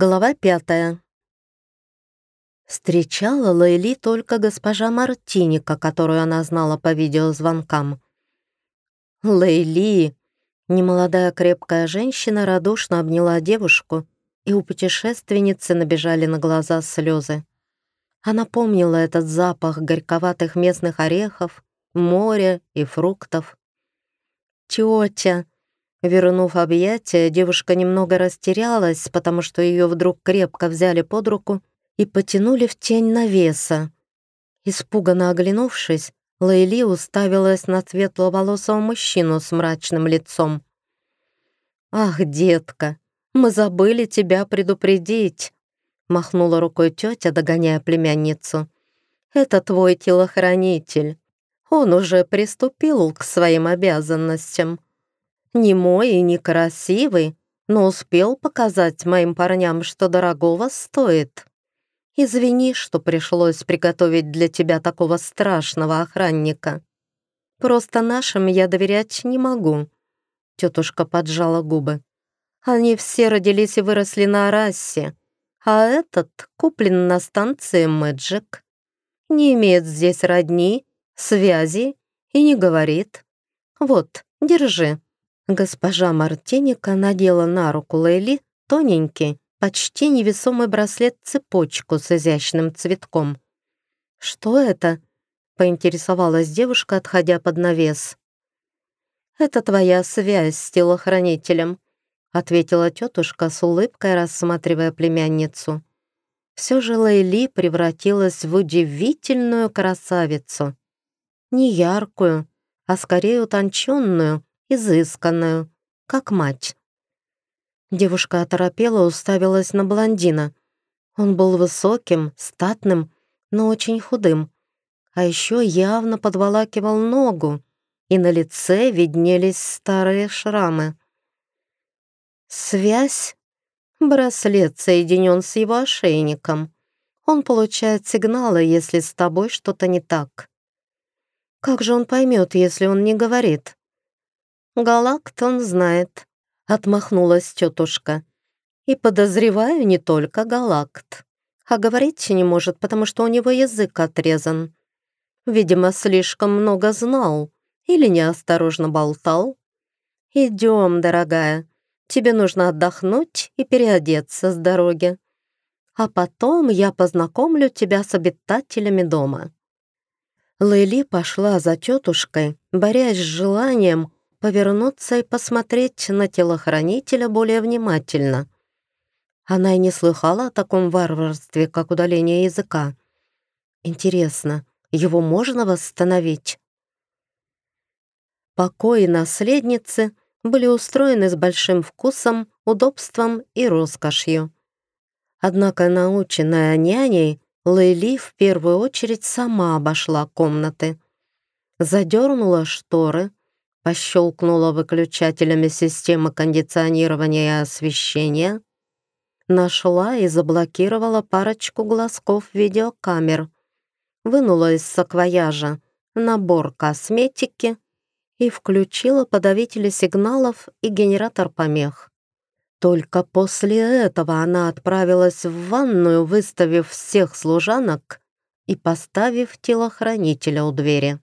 Глава пятая. Встречала Лейли только госпожа Мартиника, которую она знала по видеозвонкам. Лейли, немолодая крепкая женщина, радушно обняла девушку, и у путешественницы набежали на глаза слезы. Она помнила этот запах горьковатых местных орехов, моря и фруктов. «Тетя!» Вернув объятия, девушка немного растерялась, потому что ее вдруг крепко взяли под руку и потянули в тень навеса. Испуганно оглянувшись, Лейли уставилась на светловолосого мужчину с мрачным лицом. «Ах, детка, мы забыли тебя предупредить!» махнула рукой тетя, догоняя племянницу. «Это твой телохранитель. Он уже приступил к своим обязанностям» не мой и не красивый, но успел показать моим парням, что дорогого стоит. Извини, что пришлось приготовить для тебя такого страшного охранника. Просто нашим я доверять не могу». Тетушка поджала губы. «Они все родились и выросли на расе, а этот куплен на станции Мэджик. Не имеет здесь родни, связи и не говорит. Вот, держи». Госпожа Мартиника надела на руку Лейли тоненький, почти невесомый браслет-цепочку с изящным цветком. «Что это?» — поинтересовалась девушка, отходя под навес. «Это твоя связь с телохранителем», — ответила тетушка с улыбкой, рассматривая племянницу. Все же Лейли превратилась в удивительную красавицу. Не яркую, а скорее утонченную, изысканную, как мать. Девушка оторопела, уставилась на блондина. Он был высоким, статным, но очень худым. А еще явно подволакивал ногу, и на лице виднелись старые шрамы. Связь? Браслет соединен с его ошейником. Он получает сигналы, если с тобой что-то не так. Как же он поймет, если он не говорит? Галакт он знает», — отмахнулась тетушка. «И подозреваю не только Галакт. А говорить не может, потому что у него язык отрезан. Видимо, слишком много знал или неосторожно болтал. Идем, дорогая, тебе нужно отдохнуть и переодеться с дороги. А потом я познакомлю тебя с обитателями дома». Лейли пошла за тетушкой, борясь с желанием повернуться и посмотреть на телохранителя более внимательно. Она и не слыхала о таком варварстве, как удаление языка. Интересно, его можно восстановить? Покои наследницы были устроены с большим вкусом, удобством и роскошью. Однако, наученная няней, Лейли в первую очередь сама обошла комнаты. Задернула шторы, пощелкнула выключателями системы кондиционирования и освещения, нашла и заблокировала парочку глазков видеокамер, вынула из саквояжа набор косметики и включила подавители сигналов и генератор помех. Только после этого она отправилась в ванную, выставив всех служанок и поставив телохранителя у двери.